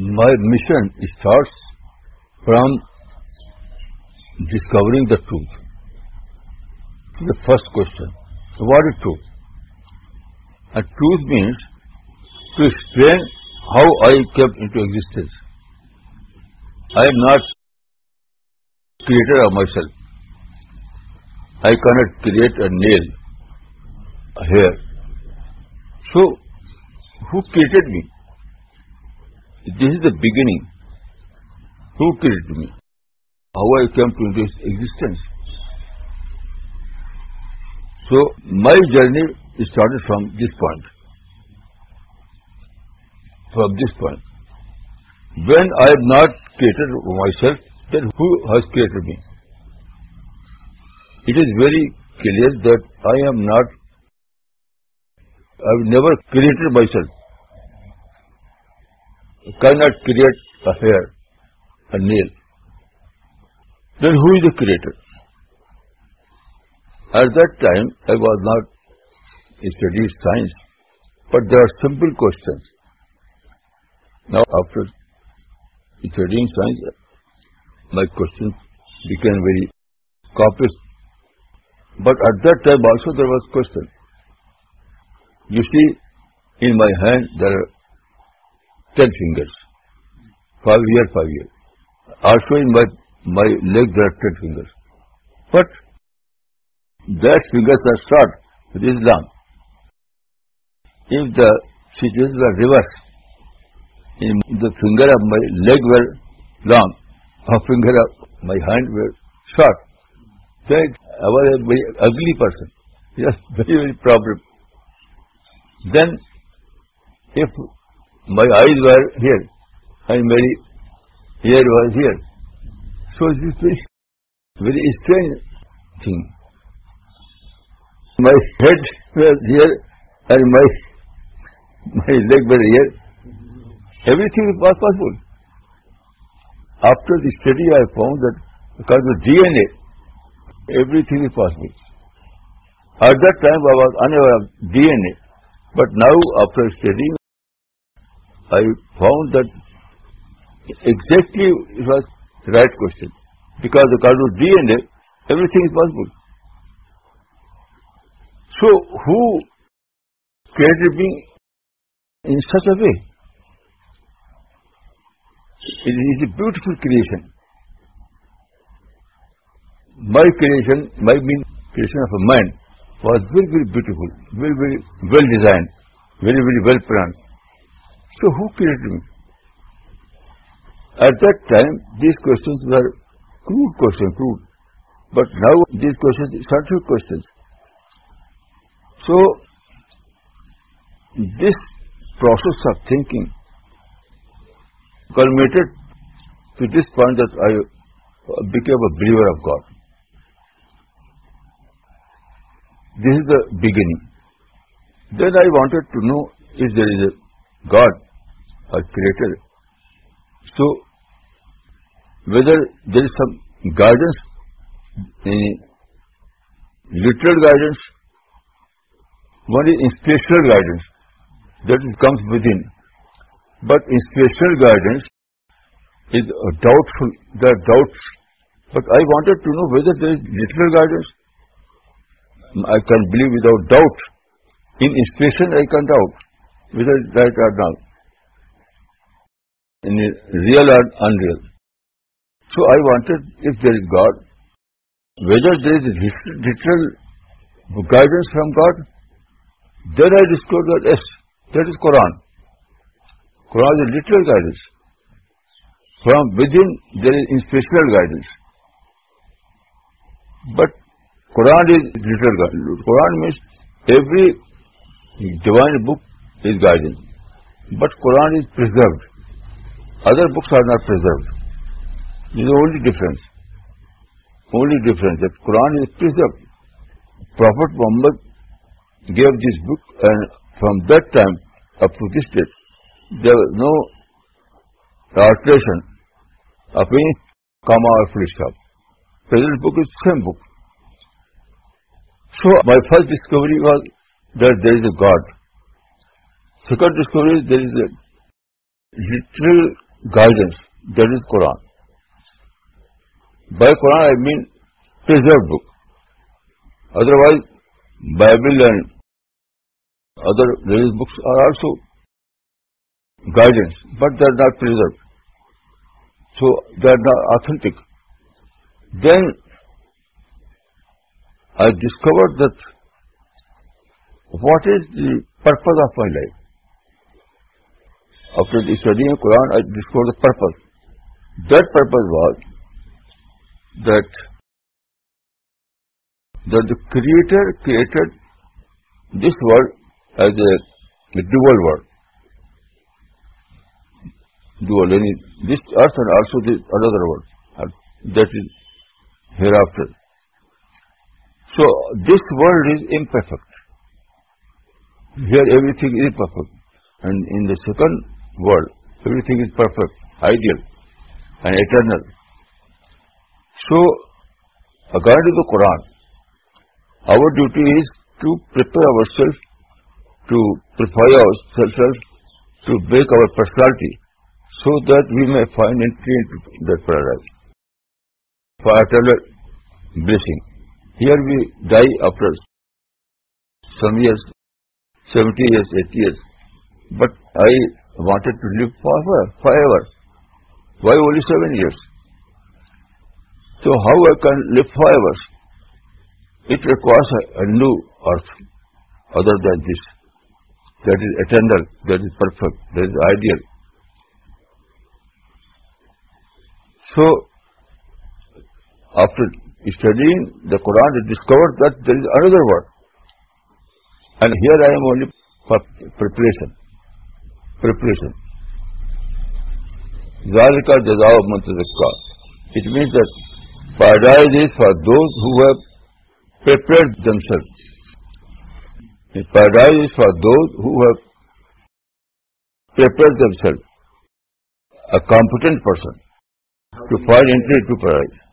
My mission starts from discovering the truth. The first question, what is truth? And truth means to explain how I came into existence. I am not creator of myself. I cannot create a nail, a hair. So, who created me? This is the beginning. Who created me? How I came to this existence? So my journey is started from this point. From this point. When I have not created myself, then who has created me? It is very clear that I have never created myself. You cannot create a hair, a nail. Then who is the creator? At that time, I was not studying science, but there are simple questions. Now, after studying science, my questions became very complex. But at that time also there was question. You see, in my hand there are 10 fingers. 5 years, 5 years. Also in my leg there are 10 fingers. But that fingers are short with Islam. If the situation were reversed, if the finger of my leg were long, or finger of my hand were short, then I was a very ugly person. Yes, very, very problem. Then if my eyes were here. Here was here. So this is very strange thing. My head was here and my leg was here. Everything was possible. After the study I found that because of DNA, everything is possible. At that time I was unaware of DNA. But now after studying I found that exactly it was the right question, because according to DNA, everything is possible. So, who created me in such a way? It is a beautiful creation. My creation, creation of a mind was very, very beautiful, very, very well designed, very, very well planned. So who created me? At that time, these questions were crude questions, crude. But now these questions are scientific questions. So this process of thinking culminated to this point that I became a believer of God. This is the beginning. Then I wanted to know if there is a God or creator. So, whether there is some guidance, literal guidance, one is inspirational guidance, that comes within. But inspirational guidance is doubtful, there are doubts. But I wanted to know whether there is literal guidance. I can believe without doubt. In inspiration I can doubt whether it is right or not in real or unreal. So I wanted, if there is God, whether there is literal guidance from God, then I discovered God, yes, that is Quran. Quran is a literal guidance. From within there is inspirational guidance. But Quran is literal guidance. Quran means every divine book is guidance. But Quran is preserved. Other books are not preserved. This is the only difference. Only difference that Quran is preserved. Prophet Muhammad gave this book, and from that time up to this date, there was no alteration of any comma or full stop. Present book is same book. So my first discovery was that there is a God. Second discovery is there is a literal guidance, that is Quran. By Quran I mean preserved book. Otherwise, Bible and other religious books are also guidance, but they are not preserved. So they are not authentic. Then I discovered that what is the purpose of my life? After the study of Quran, I discovered the purpose. That purpose was that the Creator created this world as a dual world. Dual, any this earth and also the another world, that is hereafter. So this world is imperfect. Here everything is perfect. And in the second world. Everything is perfect, ideal and eternal. So, according to the Quran, our duty is to prepare ourselves, to purify ourselves, to break our personality, so that we may find entry into that paradise for eternal blessing. Here we die after some years, 70 years, 80 years. But I wanted to live forever. Why only 7 years? So how I can live forever? It requires a new earth other than this. That is eternal, that is perfect, that is ideal. So, after studying the Quran, I discovered that there is another world. And here I am only for preparation. ز کا ج منطق it means that paradise is for paradise is for those huff paper dumb sir a competent person to find entry to paradise